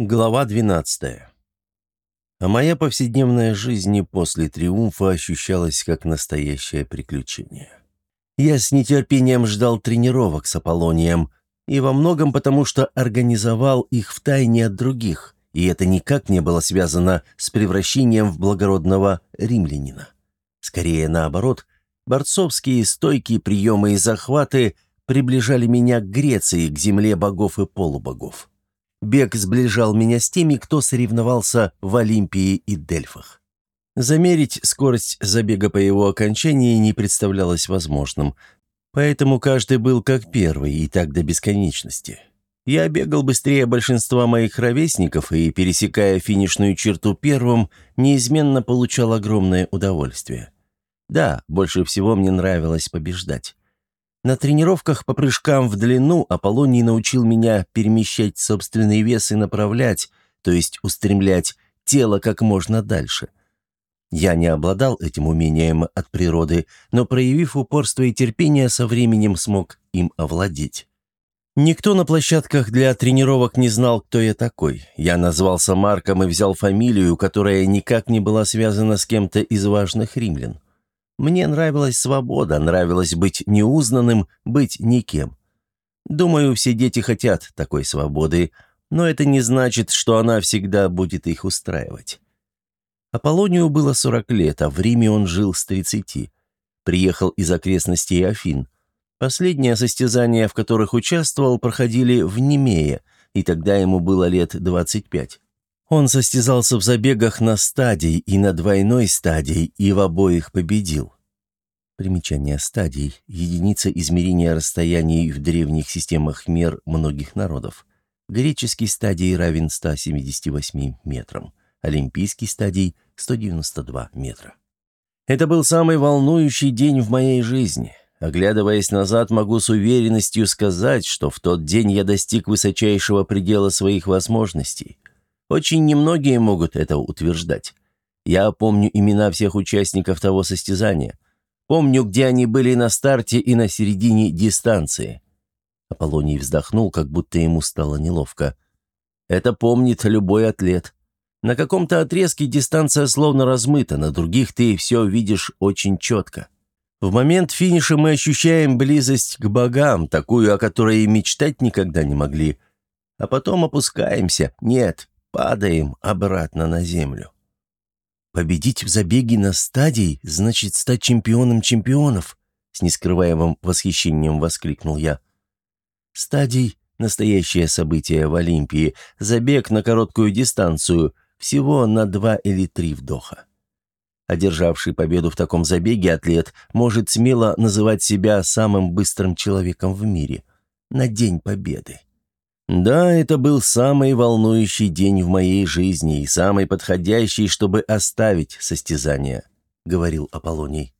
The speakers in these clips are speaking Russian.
Глава 12. А моя повседневная жизнь после триумфа ощущалась как настоящее приключение. Я с нетерпением ждал тренировок с Аполлонием, и во многом потому, что организовал их втайне от других, и это никак не было связано с превращением в благородного римлянина. Скорее наоборот, борцовские стойкие приемы и захваты приближали меня к Греции, к земле богов и полубогов. Бег сближал меня с теми, кто соревновался в Олимпии и Дельфах. Замерить скорость забега по его окончании не представлялось возможным, поэтому каждый был как первый и так до бесконечности. Я бегал быстрее большинства моих ровесников и, пересекая финишную черту первым, неизменно получал огромное удовольствие. Да, больше всего мне нравилось побеждать. На тренировках по прыжкам в длину Аполлоний научил меня перемещать собственный вес и направлять, то есть устремлять тело как можно дальше. Я не обладал этим умением от природы, но, проявив упорство и терпение, со временем смог им овладеть. Никто на площадках для тренировок не знал, кто я такой. Я назвался Марком и взял фамилию, которая никак не была связана с кем-то из важных римлян. Мне нравилась свобода, нравилось быть неузнанным, быть никем. Думаю, все дети хотят такой свободы, но это не значит, что она всегда будет их устраивать. Аполлонию было 40 лет, а в Риме он жил с 30. Приехал из окрестностей Афин. Последние состязания, в которых участвовал, проходили в Немее, и тогда ему было лет 25. Он состязался в забегах на стадии и на двойной стадии, и в обоих победил. Примечание стадий – единица измерения расстояний в древних системах мер многих народов. Греческий стадий равен 178 метрам, олимпийский стадий – 192 метра. Это был самый волнующий день в моей жизни. Оглядываясь назад, могу с уверенностью сказать, что в тот день я достиг высочайшего предела своих возможностей. Очень немногие могут это утверждать. Я помню имена всех участников того состязания. Помню, где они были на старте и на середине дистанции. Аполлоний вздохнул, как будто ему стало неловко. Это помнит любой атлет. На каком-то отрезке дистанция словно размыта, на других ты все видишь очень четко. В момент финиша мы ощущаем близость к богам, такую, о которой и мечтать никогда не могли. А потом опускаемся. Нет, Падаем обратно на землю. Победить в забеге на стадии значит стать чемпионом чемпионов, с нескрываемым восхищением воскликнул я. Стадий – настоящее событие в Олимпии, забег на короткую дистанцию, всего на два или три вдоха. Одержавший победу в таком забеге атлет может смело называть себя самым быстрым человеком в мире. На День Победы. Да, это был самый волнующий день в моей жизни и самый подходящий, чтобы оставить состязание, говорил Аполлоний.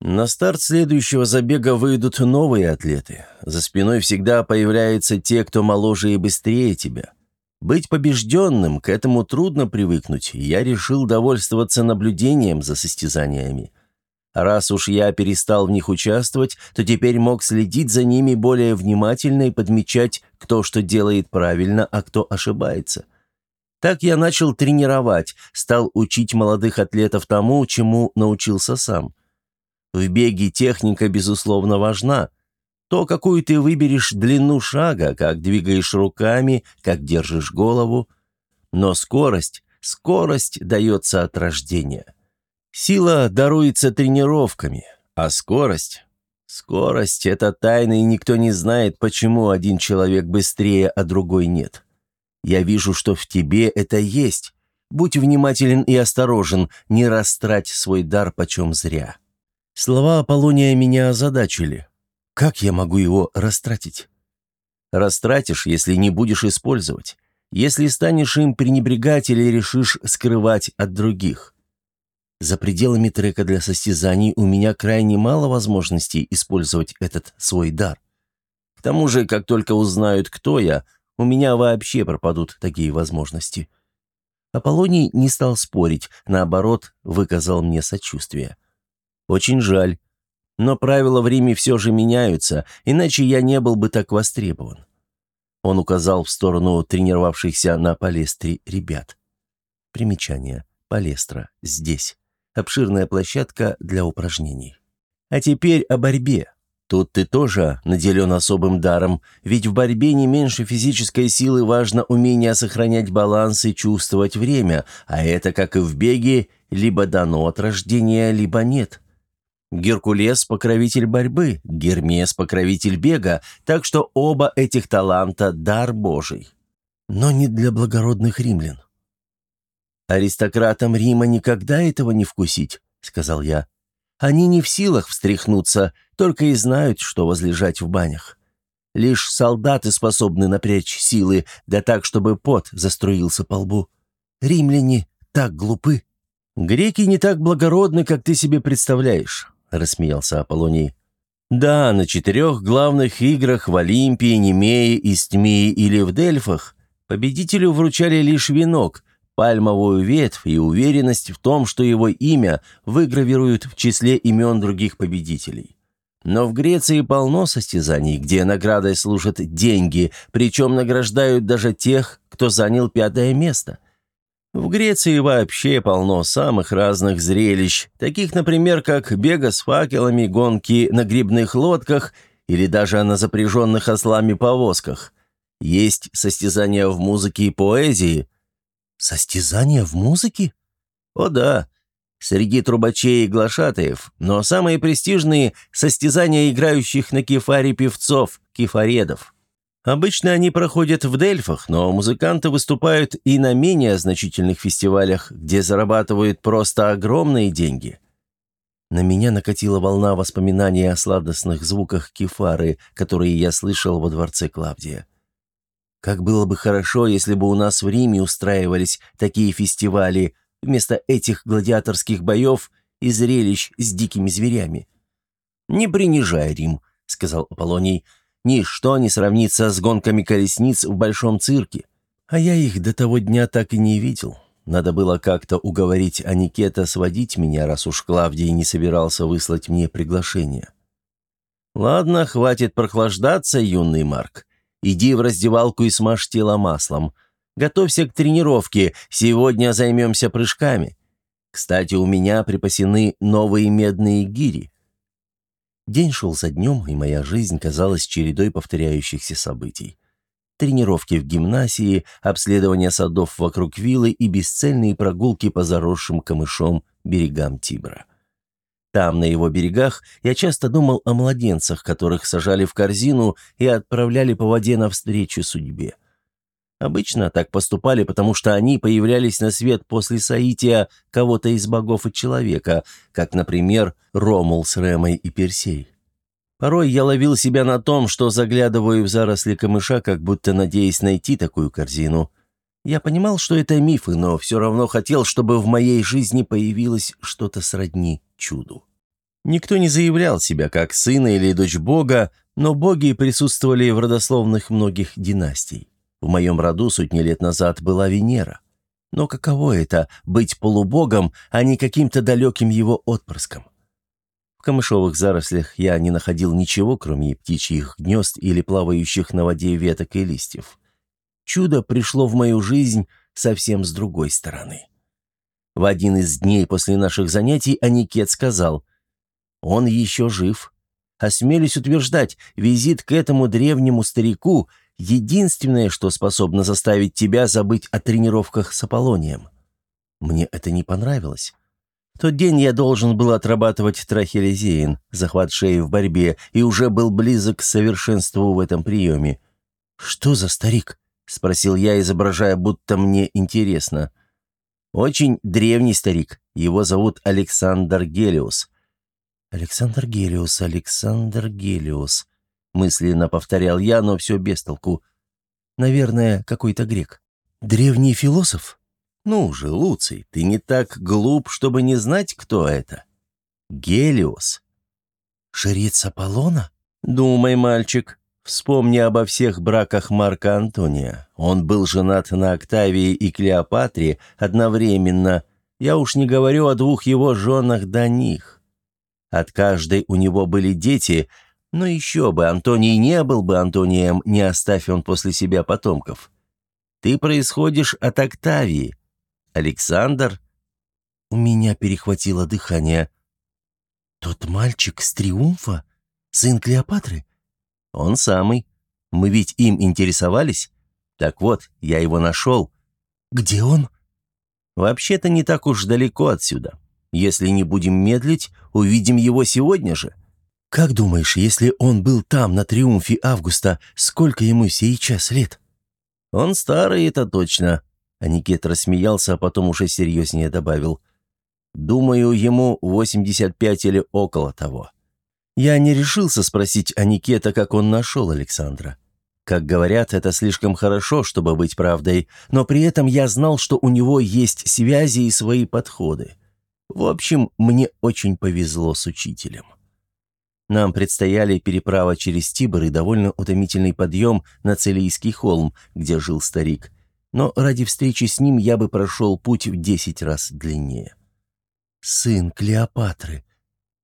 На старт следующего забега выйдут новые атлеты. За спиной всегда появляются те, кто моложе и быстрее тебя. Быть побежденным, к этому трудно привыкнуть, я решил довольствоваться наблюдением за состязаниями. Раз уж я перестал в них участвовать, то теперь мог следить за ними более внимательно и подмечать, кто что делает правильно, а кто ошибается. Так я начал тренировать, стал учить молодых атлетов тому, чему научился сам. В беге техника, безусловно, важна. То, какую ты выберешь длину шага, как двигаешь руками, как держишь голову. Но скорость, скорость дается от рождения. Сила даруется тренировками, а скорость... Скорость — это тайна, и никто не знает, почему один человек быстрее, а другой нет. Я вижу, что в тебе это есть. Будь внимателен и осторожен, не растрать свой дар почем зря. Слова Аполлония меня озадачили. Как я могу его растратить? Растратишь, если не будешь использовать. Если станешь им пренебрегать или решишь скрывать от других. За пределами трека для состязаний у меня крайне мало возможностей использовать этот свой дар. К тому же, как только узнают, кто я, у меня вообще пропадут такие возможности. Аполлоний не стал спорить, наоборот, выказал мне сочувствие. Очень жаль. Но правила в Риме все же меняются, иначе я не был бы так востребован. Он указал в сторону тренировавшихся на палестре ребят. Примечание. Палестра. Здесь. Обширная площадка для упражнений. А теперь о борьбе. Тут ты тоже наделен особым даром, ведь в борьбе не меньше физической силы важно умение сохранять баланс и чувствовать время, а это, как и в беге, либо дано от рождения, либо нет. Геркулес – покровитель борьбы, Гермес – покровитель бега, так что оба этих таланта – дар Божий. Но не для благородных римлян. «Аристократам Рима никогда этого не вкусить», – сказал я. «Они не в силах встряхнуться, только и знают, что возлежать в банях. Лишь солдаты способны напрячь силы, да так, чтобы пот заструился по лбу. Римляне так глупы». «Греки не так благородны, как ты себе представляешь», — рассмеялся Аполлоний. «Да, на четырех главных играх в Олимпии, Немее, Истмии или в Дельфах победителю вручали лишь венок, пальмовую ветвь и уверенность в том, что его имя выгравируют в числе имен других победителей. Но в Греции полно состязаний, где наградой служат деньги, причем награждают даже тех, кто занял пятое место. В Греции вообще полно самых разных зрелищ, таких, например, как бега с факелами, гонки на грибных лодках или даже на запряженных ослами повозках. Есть состязания в музыке и поэзии. Состязания в музыке? О да, среди трубачей и глашатаев, но самые престижные – состязания играющих на кефаре певцов, кефаредов. Обычно они проходят в Дельфах, но музыканты выступают и на менее значительных фестивалях, где зарабатывают просто огромные деньги. На меня накатила волна воспоминаний о сладостных звуках кефары, которые я слышал во дворце Клавдия. Как было бы хорошо, если бы у нас в Риме устраивались такие фестивали вместо этих гладиаторских боев и зрелищ с дикими зверями. «Не принижай Рим», — сказал Аполлоний, — Ничто не сравнится с гонками колесниц в большом цирке. А я их до того дня так и не видел. Надо было как-то уговорить Аникета сводить меня, раз уж Клавдий не собирался выслать мне приглашение. «Ладно, хватит прохлаждаться, юный Марк. Иди в раздевалку и смажь тело маслом. Готовься к тренировке, сегодня займемся прыжками. Кстати, у меня припасены новые медные гири. День шел за днем, и моя жизнь казалась чередой повторяющихся событий. Тренировки в гимнасии, обследование садов вокруг виллы и бесцельные прогулки по заросшим камышом берегам Тибра. Там, на его берегах, я часто думал о младенцах, которых сажали в корзину и отправляли по воде навстречу судьбе. Обычно так поступали, потому что они появлялись на свет после соития кого-то из богов и человека, как, например, Ромул с Ремой и Персей. Порой я ловил себя на том, что заглядываю в заросли камыша, как будто надеясь найти такую корзину. Я понимал, что это мифы, но все равно хотел, чтобы в моей жизни появилось что-то сродни чуду. Никто не заявлял себя как сына или дочь бога, но боги присутствовали в родословных многих династий. В моем роду сотни лет назад была Венера. Но каково это — быть полубогом, а не каким-то далеким его отпрыском? В камышовых зарослях я не находил ничего, кроме птичьих гнезд или плавающих на воде веток и листьев. Чудо пришло в мою жизнь совсем с другой стороны. В один из дней после наших занятий Аникет сказал, «Он еще жив. Осмелюсь утверждать, визит к этому древнему старику — единственное, что способно заставить тебя забыть о тренировках с Аполлонием. Мне это не понравилось. В тот день я должен был отрабатывать трахелезеин, захват шеи в борьбе, и уже был близок к совершенству в этом приеме. «Что за старик?» — спросил я, изображая, будто мне интересно. «Очень древний старик. Его зовут Александр Гелиус». «Александр Гелиус, Александр Гелиус», мысленно повторял я, но все без толку. Наверное, какой-то грек. Древний философ? Ну же, Луций, ты не так глуп, чтобы не знать, кто это. Гелиос. Жрец Аполлона? Думай, мальчик. Вспомни обо всех браках Марка Антония. Он был женат на Октавии и Клеопатре одновременно. Я уж не говорю о двух его женах до них. От каждой у него были дети, Но еще бы, Антоний не был бы Антонием, не оставь он после себя потомков. Ты происходишь от Октавии. Александр...» У меня перехватило дыхание. «Тот мальчик с Триумфа? Сын Клеопатры?» «Он самый. Мы ведь им интересовались. Так вот, я его нашел». «Где он?» «Вообще-то не так уж далеко отсюда. Если не будем медлить, увидим его сегодня же». «Как думаешь, если он был там, на Триумфе Августа, сколько ему сейчас лет?» «Он старый, это точно». Аникет рассмеялся, а потом уже серьезнее добавил. «Думаю, ему 85 или около того». Я не решился спросить Аникета, как он нашел Александра. Как говорят, это слишком хорошо, чтобы быть правдой, но при этом я знал, что у него есть связи и свои подходы. В общем, мне очень повезло с учителем. Нам предстояли переправа через Тибр и довольно утомительный подъем на Целийский холм, где жил старик. Но ради встречи с ним я бы прошел путь в десять раз длиннее. Сын Клеопатры.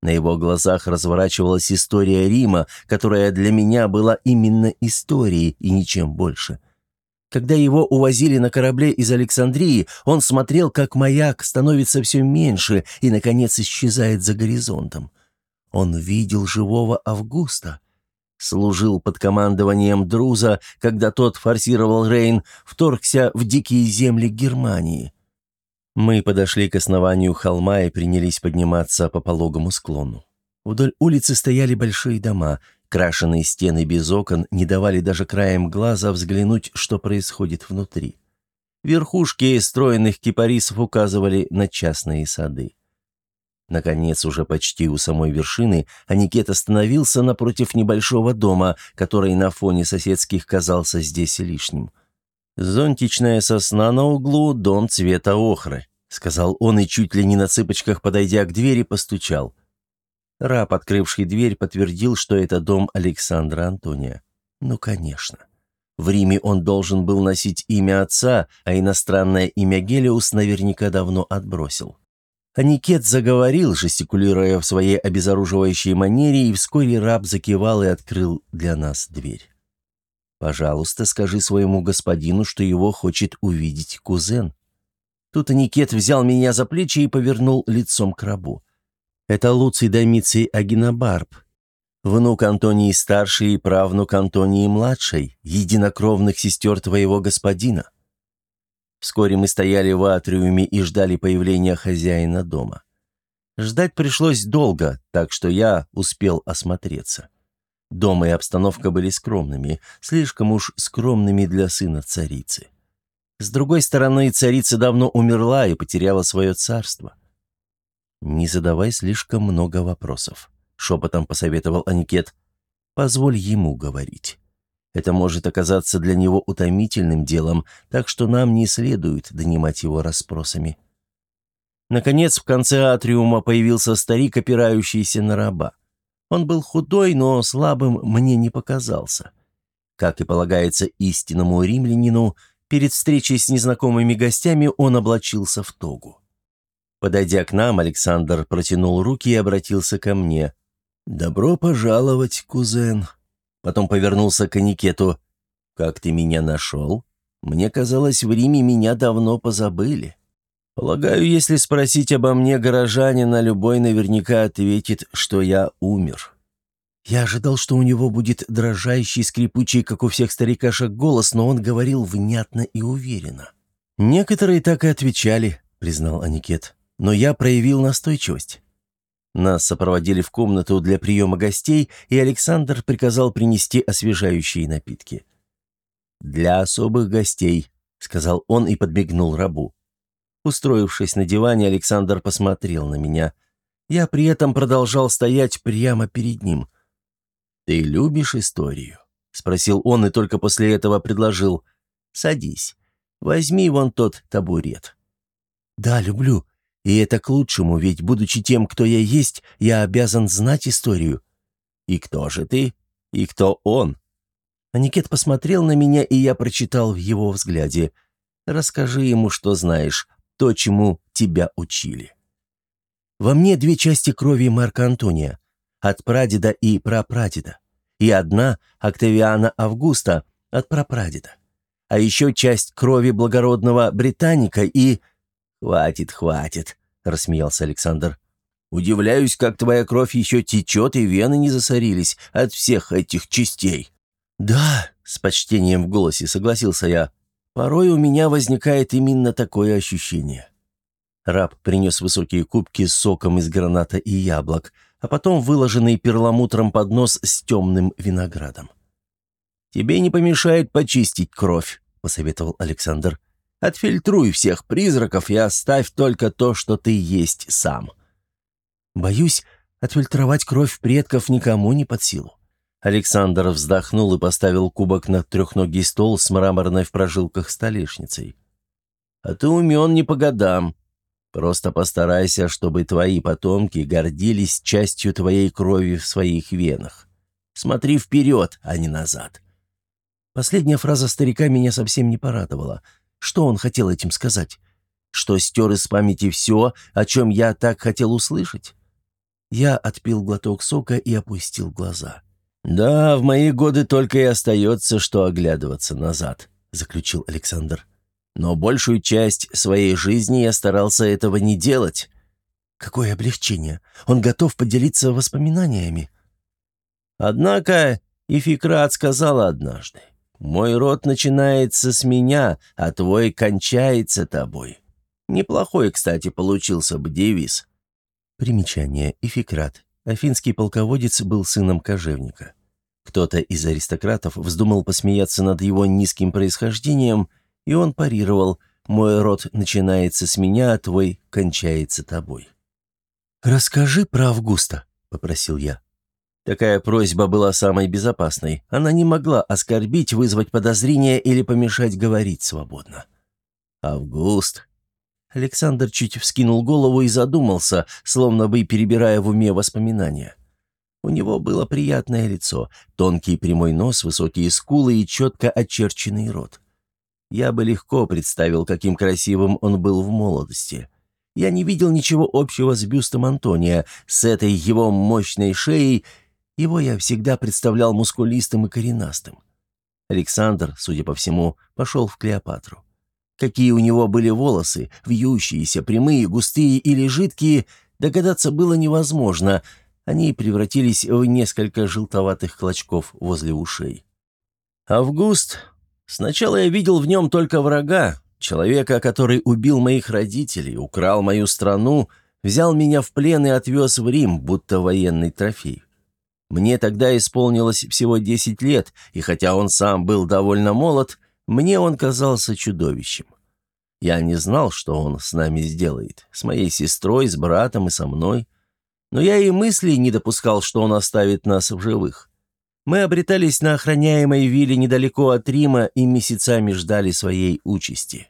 На его глазах разворачивалась история Рима, которая для меня была именно историей и ничем больше. Когда его увозили на корабле из Александрии, он смотрел, как маяк становится все меньше и, наконец, исчезает за горизонтом. Он видел живого Августа. Служил под командованием Друза, когда тот форсировал Рейн, вторгся в дикие земли Германии. Мы подошли к основанию холма и принялись подниматься по пологому склону. Вдоль улицы стояли большие дома. Крашеные стены без окон не давали даже краем глаза взглянуть, что происходит внутри. Верхушки стройных кипарисов указывали на частные сады. Наконец, уже почти у самой вершины, Аникет остановился напротив небольшого дома, который на фоне соседских казался здесь лишним. «Зонтичная сосна на углу, дом цвета охры», — сказал он и чуть ли не на цыпочках, подойдя к двери, постучал. Раб, открывший дверь, подтвердил, что это дом Александра Антония. Ну, конечно. В Риме он должен был носить имя отца, а иностранное имя Гелиус наверняка давно отбросил. Аникет заговорил, жестикулируя в своей обезоруживающей манере, и вскоре раб закивал и открыл для нас дверь. «Пожалуйста, скажи своему господину, что его хочет увидеть кузен». Тут Аникет взял меня за плечи и повернул лицом к рабу. «Это Луций Домиций Агинабарб, внук Антонии Старшей и правнук Антонии Младшей, единокровных сестер твоего господина». Вскоре мы стояли в атриуме и ждали появления хозяина дома. Ждать пришлось долго, так что я успел осмотреться. Дом и обстановка были скромными, слишком уж скромными для сына царицы. С другой стороны, царица давно умерла и потеряла свое царство. «Не задавай слишком много вопросов», — шепотом посоветовал Аникет. «Позволь ему говорить». Это может оказаться для него утомительным делом, так что нам не следует донимать его расспросами. Наконец, в конце атриума появился старик, опирающийся на раба. Он был худой, но слабым мне не показался. Как и полагается истинному римлянину, перед встречей с незнакомыми гостями он облачился в тогу. Подойдя к нам, Александр протянул руки и обратился ко мне. «Добро пожаловать, кузен!» Потом повернулся к Аникету. «Как ты меня нашел? Мне казалось, в Риме меня давно позабыли. Полагаю, если спросить обо мне горожанина, любой наверняка ответит, что я умер». Я ожидал, что у него будет дрожащий, скрипучий, как у всех старикашек, голос, но он говорил внятно и уверенно. «Некоторые так и отвечали», — признал Аникет. «Но я проявил настойчивость. Нас сопроводили в комнату для приема гостей, и Александр приказал принести освежающие напитки. «Для особых гостей», — сказал он и подмигнул рабу. Устроившись на диване, Александр посмотрел на меня. Я при этом продолжал стоять прямо перед ним. «Ты любишь историю?» — спросил он и только после этого предложил. «Садись. Возьми вон тот табурет». «Да, люблю», и это к лучшему, ведь, будучи тем, кто я есть, я обязан знать историю. И кто же ты? И кто он? Аникет посмотрел на меня, и я прочитал в его взгляде. Расскажи ему, что знаешь, то, чему тебя учили. Во мне две части крови Марка Антония. от прадеда и прапрадеда. И одна Октавиана Августа от прапрадеда. А еще часть крови благородного британика и... «Хватит, хватит», — рассмеялся Александр. «Удивляюсь, как твоя кровь еще течет и вены не засорились от всех этих частей». «Да», — с почтением в голосе согласился я, — «порой у меня возникает именно такое ощущение». Раб принес высокие кубки с соком из граната и яблок, а потом выложенный перламутром поднос с темным виноградом. «Тебе не помешает почистить кровь», — посоветовал Александр. «Отфильтруй всех призраков и оставь только то, что ты есть сам». «Боюсь, отфильтровать кровь предков никому не под силу». Александр вздохнул и поставил кубок на трехногий стол с мраморной в прожилках столешницей. «А ты умен не по годам. Просто постарайся, чтобы твои потомки гордились частью твоей крови в своих венах. Смотри вперед, а не назад». Последняя фраза старика меня совсем не порадовала. Что он хотел этим сказать? Что стер из памяти все, о чем я так хотел услышать? Я отпил глоток сока и опустил глаза. «Да, в мои годы только и остается, что оглядываться назад», — заключил Александр. «Но большую часть своей жизни я старался этого не делать». «Какое облегчение! Он готов поделиться воспоминаниями». Однако Ификрат сказала однажды, «Мой род начинается с меня, а твой кончается тобой». Неплохой, кстати, получился бы девиз. Примечание. Ификрат. Афинский полководец был сыном кожевника. Кто-то из аристократов вздумал посмеяться над его низким происхождением, и он парировал «Мой род начинается с меня, а твой кончается тобой». «Расскажи про Августа», — попросил я. Такая просьба была самой безопасной. Она не могла оскорбить, вызвать подозрения или помешать говорить свободно. «Август», Александр чуть вскинул голову и задумался, словно бы перебирая в уме воспоминания. У него было приятное лицо, тонкий прямой нос, высокие скулы и четко очерченный рот. Я бы легко представил, каким красивым он был в молодости. Я не видел ничего общего с бюстом Антония, с этой его мощной шеей, его я всегда представлял мускулистым и коренастым. Александр, судя по всему, пошел в Клеопатру. Какие у него были волосы, вьющиеся, прямые, густые или жидкие, догадаться было невозможно. Они превратились в несколько желтоватых клочков возле ушей. Август. Сначала я видел в нем только врага, человека, который убил моих родителей, украл мою страну, взял меня в плен и отвез в Рим, будто военный трофей. Мне тогда исполнилось всего 10 лет, и хотя он сам был довольно молод, мне он казался чудовищем. Я не знал, что он с нами сделает, с моей сестрой, с братом и со мной. Но я и мысли не допускал, что он оставит нас в живых. Мы обретались на охраняемой вилле недалеко от Рима и месяцами ждали своей участи.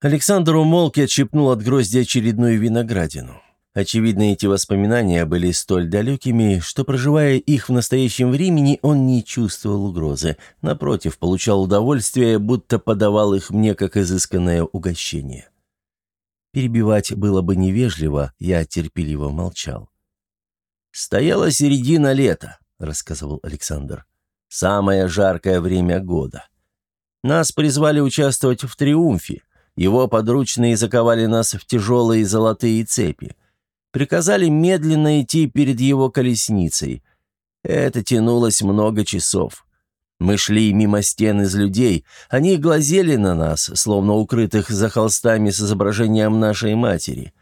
Александр умолк и отщипнул от грозди очередную виноградину. Очевидно, эти воспоминания были столь далекими, что, проживая их в настоящем времени, он не чувствовал угрозы. Напротив, получал удовольствие, будто подавал их мне как изысканное угощение. Перебивать было бы невежливо, я терпеливо молчал. «Стояла середина лета», — рассказывал Александр. «Самое жаркое время года. Нас призвали участвовать в триумфе. Его подручные заковали нас в тяжелые золотые цепи приказали медленно идти перед его колесницей. Это тянулось много часов. Мы шли мимо стен из людей, они глазели на нас, словно укрытых за холстами с изображением нашей матери.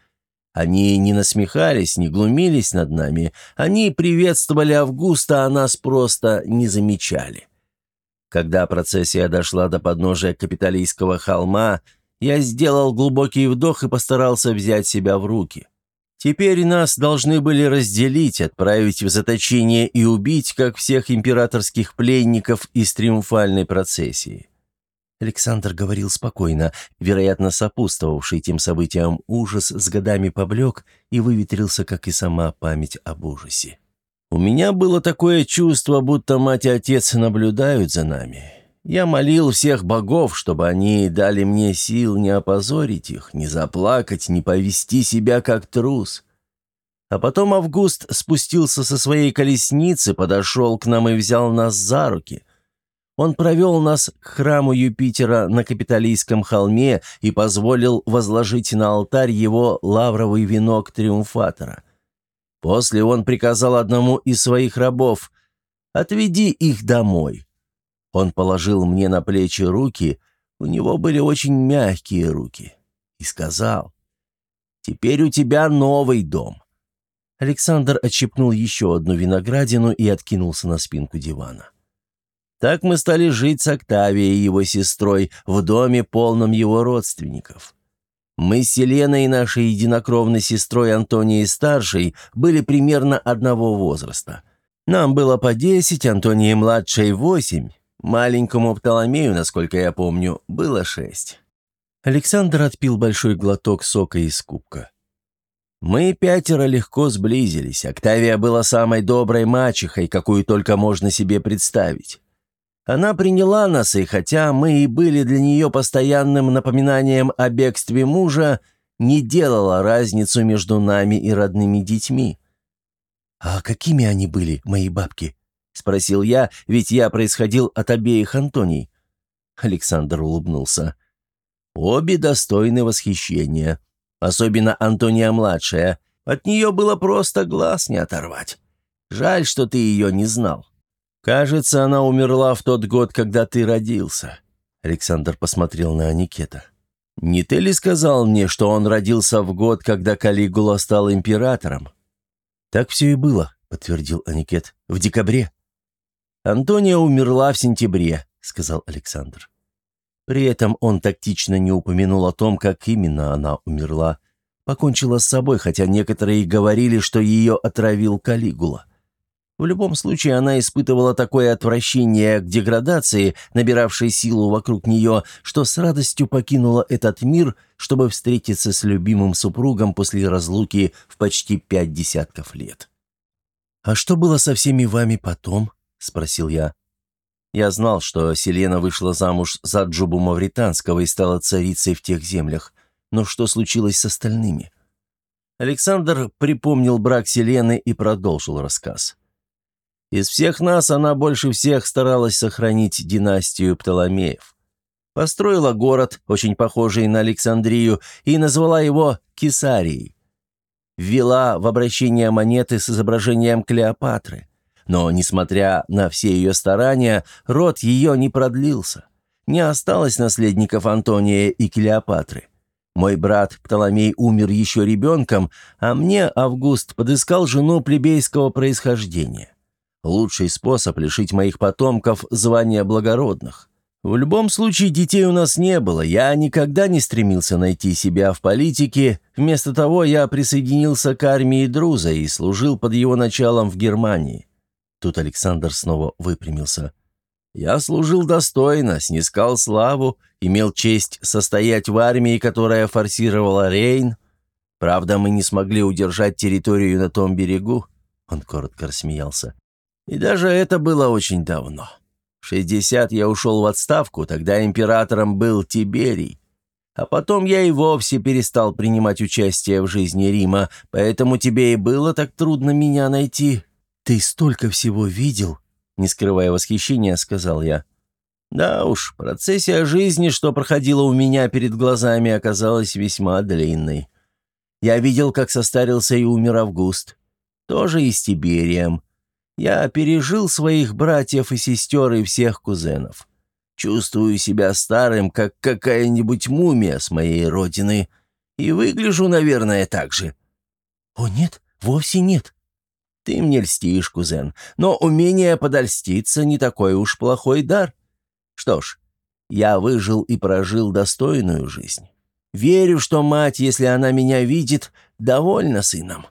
Они не насмехались, не глумились над нами, они приветствовали Августа, а нас просто не замечали. Когда процессия дошла до подножия Капитолийского холма, я сделал глубокий вдох и постарался взять себя в руки. Теперь нас должны были разделить, отправить в заточение и убить, как всех императорских пленников из триумфальной процессии. Александр говорил спокойно, вероятно, сопутствовавший тем событиям ужас с годами поблек и выветрился, как и сама память об ужасе. «У меня было такое чувство, будто мать и отец наблюдают за нами. Я молил всех богов, чтобы они дали мне сил не опозорить их, не заплакать, не повести себя как трус. А потом Август спустился со своей колесницы, подошел к нам и взял нас за руки. Он провел нас к храму Юпитера на Капитолийском холме и позволил возложить на алтарь его лавровый венок триумфатора. После он приказал одному из своих рабов «Отведи их домой». Он положил мне на плечи руки, у него были очень мягкие руки, и сказал «Теперь у тебя новый дом». Александр отщипнул еще одну виноградину и откинулся на спинку дивана. Так мы стали жить с Октавией и его сестрой в доме, полном его родственников. Мы с Селеной и нашей единокровной сестрой Антонией Старшей были примерно одного возраста. Нам было по десять, Антонии младшей восемь. Маленькому Птоломею, насколько я помню, было шесть. Александр отпил большой глоток сока из кубка. Мы пятеро легко сблизились. Октавия была самой доброй мачехой, какую только можно себе представить. Она приняла нас, и хотя мы и были для нее постоянным напоминанием о бегстве мужа, не делала разницу между нами и родными детьми. «А какими они были, мои бабки?» — спросил я, ведь я происходил от обеих Антоний. Александр улыбнулся. «Обе достойны восхищения», Особенно Антония-младшая. От нее было просто глаз не оторвать. Жаль, что ты ее не знал. Кажется, она умерла в тот год, когда ты родился». Александр посмотрел на Аникета. «Не ты ли сказал мне, что он родился в год, когда Калигула стал императором?» «Так все и было», — подтвердил Аникет. «В декабре». «Антония умерла в сентябре», — сказал Александр. При этом он тактично не упомянул о том, как именно она умерла. Покончила с собой, хотя некоторые говорили, что ее отравил Калигула. В любом случае, она испытывала такое отвращение к деградации, набиравшей силу вокруг нее, что с радостью покинула этот мир, чтобы встретиться с любимым супругом после разлуки в почти пять десятков лет. «А что было со всеми вами потом?» — спросил я. Я знал, что Селена вышла замуж за Джубу Мавританского и стала царицей в тех землях. Но что случилось с остальными? Александр припомнил брак Селены и продолжил рассказ. Из всех нас она больше всех старалась сохранить династию Птоломеев. Построила город, очень похожий на Александрию, и назвала его Кесарией. Ввела в обращение монеты с изображением Клеопатры. Но, несмотря на все ее старания, род ее не продлился. Не осталось наследников Антония и Клеопатры. Мой брат Птоломей умер еще ребенком, а мне Август подыскал жену плебейского происхождения. Лучший способ лишить моих потомков звания благородных. В любом случае детей у нас не было, я никогда не стремился найти себя в политике, вместо того я присоединился к армии Друза и служил под его началом в Германии. Тут Александр снова выпрямился. «Я служил достойно, снискал славу, имел честь состоять в армии, которая форсировала Рейн. Правда, мы не смогли удержать территорию на том берегу». Он коротко рассмеялся. «И даже это было очень давно. В 60 я ушел в отставку, тогда императором был Тиберий. А потом я и вовсе перестал принимать участие в жизни Рима, поэтому тебе и было так трудно меня найти, «Ты столько всего видел!» — не скрывая восхищения, сказал я. «Да уж, процессия жизни, что проходила у меня перед глазами, оказалась весьма длинной. Я видел, как состарился и умер Август. Тоже и с Тиберием. Я пережил своих братьев и сестер и всех кузенов. Чувствую себя старым, как какая-нибудь мумия с моей родины. И выгляжу, наверное, так же». «О, нет, вовсе нет», ты мне льстишь, кузен, но умение подольститься не такой уж плохой дар. Что ж, я выжил и прожил достойную жизнь. Верю, что мать, если она меня видит, довольна сыном».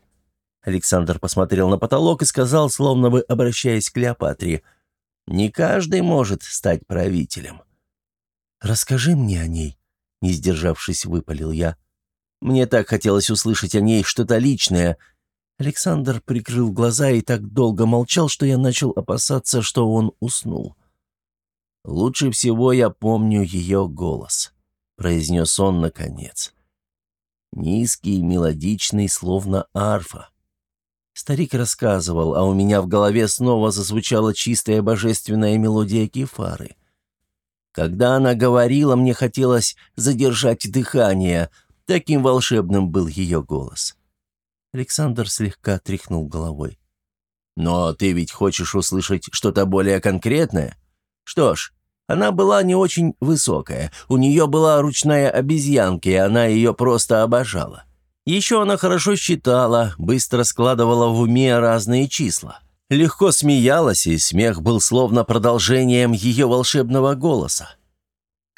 Александр посмотрел на потолок и сказал, словно бы обращаясь к Клеопатре, «Не каждый может стать правителем». «Расскажи мне о ней», — не сдержавшись, выпалил я. Мне так хотелось услышать о ней что-то личное — Александр прикрыл глаза и так долго молчал, что я начал опасаться, что он уснул. «Лучше всего я помню ее голос», — произнес он наконец. Низкий, мелодичный, словно арфа. Старик рассказывал, а у меня в голове снова зазвучала чистая божественная мелодия кефары. Когда она говорила, мне хотелось задержать дыхание. Таким волшебным был ее голос. Александр слегка тряхнул головой. «Но ты ведь хочешь услышать что-то более конкретное? Что ж, она была не очень высокая. У нее была ручная обезьянка, и она ее просто обожала. Еще она хорошо считала, быстро складывала в уме разные числа. Легко смеялась, и смех был словно продолжением ее волшебного голоса.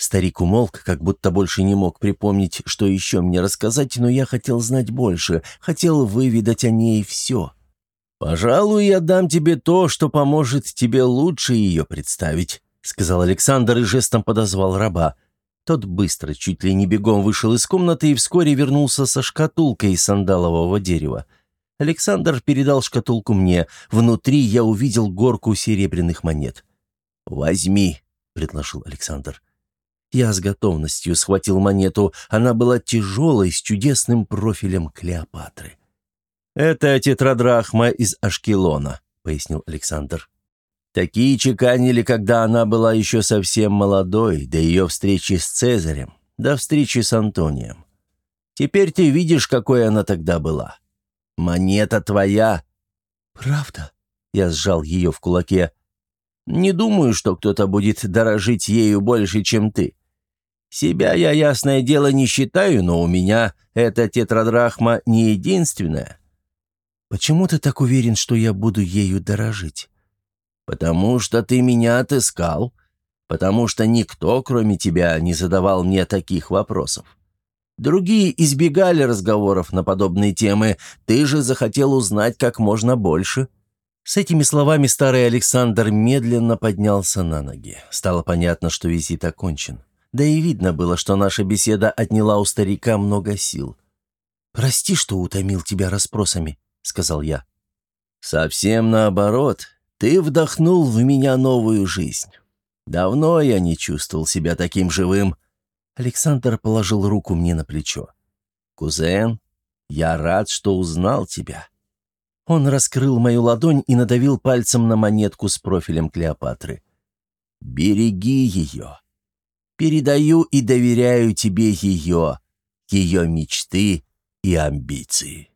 Старик умолк, как будто больше не мог припомнить, что еще мне рассказать, но я хотел знать больше, хотел выведать о ней все. «Пожалуй, я дам тебе то, что поможет тебе лучше ее представить», — сказал Александр и жестом подозвал раба. Тот быстро, чуть ли не бегом вышел из комнаты и вскоре вернулся со шкатулкой из сандалового дерева. Александр передал шкатулку мне. Внутри я увидел горку серебряных монет. «Возьми», — предложил Александр. Я с готовностью схватил монету. Она была тяжелой, с чудесным профилем Клеопатры. «Это тетрадрахма из Ашкелона», — пояснил Александр. Такие чеканили, когда она была еще совсем молодой, до ее встречи с Цезарем, до встречи с Антонием. Теперь ты видишь, какой она тогда была. Монета твоя». «Правда?» — я сжал ее в кулаке. «Не думаю, что кто-то будет дорожить ею больше, чем ты. Себя я, ясное дело, не считаю, но у меня эта тетрадрахма не единственная». «Почему ты так уверен, что я буду ею дорожить?» «Потому что ты меня отыскал, потому что никто, кроме тебя, не задавал мне таких вопросов. Другие избегали разговоров на подобные темы, ты же захотел узнать как можно больше». С этими словами старый Александр медленно поднялся на ноги. Стало понятно, что визит окончен. Да и видно было, что наша беседа отняла у старика много сил. «Прости, что утомил тебя расспросами», — сказал я. «Совсем наоборот. Ты вдохнул в меня новую жизнь. Давно я не чувствовал себя таким живым». Александр положил руку мне на плечо. «Кузен, я рад, что узнал тебя». Он раскрыл мою ладонь и надавил пальцем на монетку с профилем Клеопатры. «Береги ее. Передаю и доверяю тебе ее, ее мечты и амбиции».